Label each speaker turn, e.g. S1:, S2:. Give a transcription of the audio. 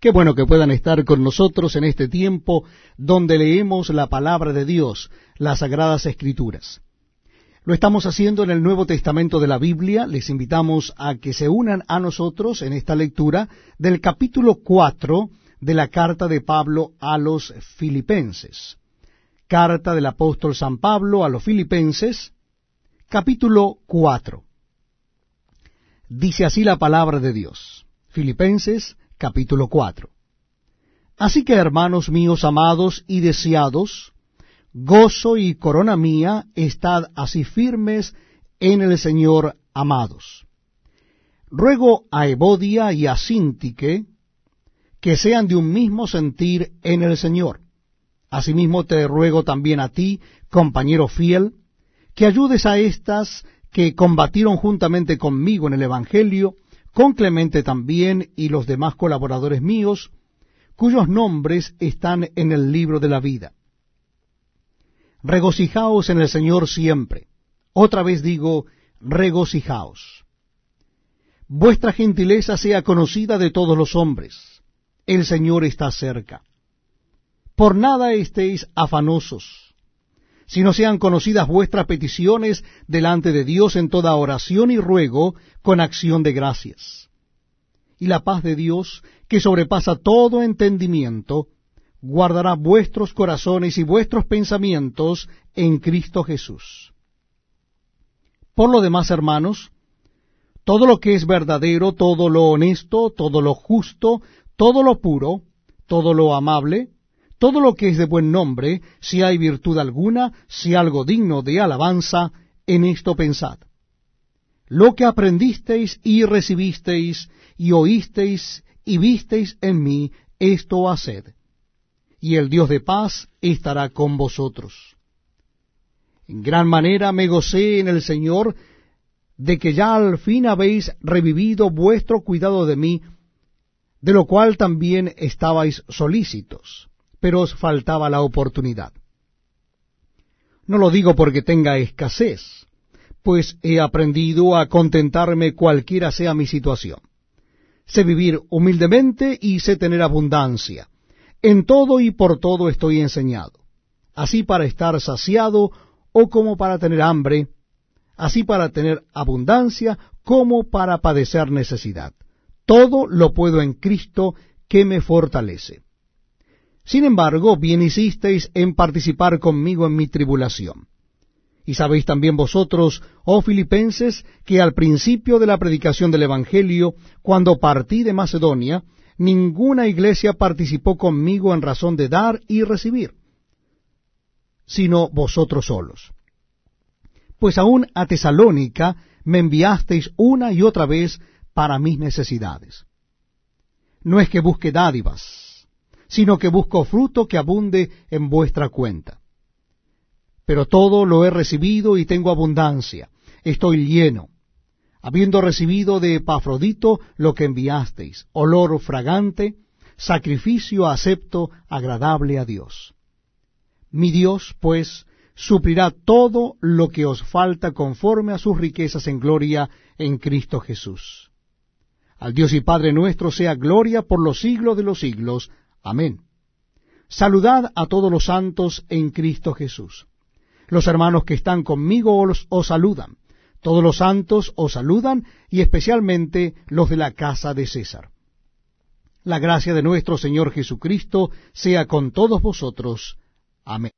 S1: Qué bueno que puedan estar con nosotros en este tiempo donde leemos la palabra de Dios, las sagradas escrituras. Lo estamos haciendo en el Nuevo Testamento de la Biblia. Les invitamos a que se unan a nosotros en esta lectura del capítulo 4 de la carta de Pablo a los filipenses. Carta del apóstol San Pablo a los filipenses, capítulo 4. Dice así la palabra de Dios. Filipenses capítulo 4. Así que, hermanos míos amados y deseados, gozo y corona mía, estad así firmes en el Señor amados. Ruego a Evodia y a Sintique que sean de un mismo sentir en el Señor. Asimismo te ruego también a ti, compañero fiel, que ayudes a estas que combatieron juntamente conmigo en el Evangelio, con Clemente también y los demás colaboradores míos, cuyos nombres están en el libro de la vida. Regocijaos en el Señor siempre. Otra vez digo, regocijaos. Vuestra gentileza sea conocida de todos los hombres. El Señor está cerca. Por nada estéis afanosos, sino sean conocidas vuestras peticiones delante de Dios en toda oración y ruego con acción de gracias. Y la paz de Dios, que sobrepasa todo entendimiento, guardará vuestros corazones y vuestros pensamientos en Cristo Jesús. Por lo demás, hermanos, todo lo que es verdadero, todo lo honesto, todo lo justo, todo lo puro, todo lo amable, todo lo que es de buen nombre, si hay virtud alguna, si algo digno de alabanza, en esto pensad. Lo que aprendisteis y recibisteis y oísteis y visteis en mí, esto haced y el Dios de paz estará con vosotros. En gran manera me gocé en el Señor de que ya al fin habéis revivido vuestro cuidado de mí, de lo cual también estabais solícitos, pero os faltaba la oportunidad. No lo digo porque tenga escasez, pues he aprendido a contentarme cualquiera sea mi situación. Sé vivir humildemente y sé tener abundancia en todo y por todo estoy enseñado, así para estar saciado o como para tener hambre, así para tener abundancia como para padecer necesidad. Todo lo puedo en Cristo que me fortalece. Sin embargo, bien hicisteis en participar conmigo en mi tribulación. Y sabéis también vosotros, oh filipenses, que al principio de la predicación del Evangelio, cuando partí de Macedonia, ninguna iglesia participó conmigo en razón de dar y recibir, sino vosotros solos. Pues aún a Tesalónica me enviasteis una y otra vez para mis necesidades. No es que busque dádivas, sino que busco fruto que abunde en vuestra cuenta. Pero todo lo he recibido y tengo abundancia, estoy lleno habiendo recibido de Epafrodito lo que enviasteis, olor fragante, sacrificio acepto, agradable a Dios. Mi Dios, pues, suplirá todo lo que os falta conforme a sus riquezas en gloria en Cristo Jesús. Al Dios y Padre nuestro sea gloria por los siglos de los siglos. Amén. Saludad a todos los santos en Cristo Jesús. Los hermanos que están conmigo os, os saludan. Todos los santos os saludan y especialmente los de la casa de César. La gracia de nuestro Señor Jesucristo sea con todos vosotros. Amén.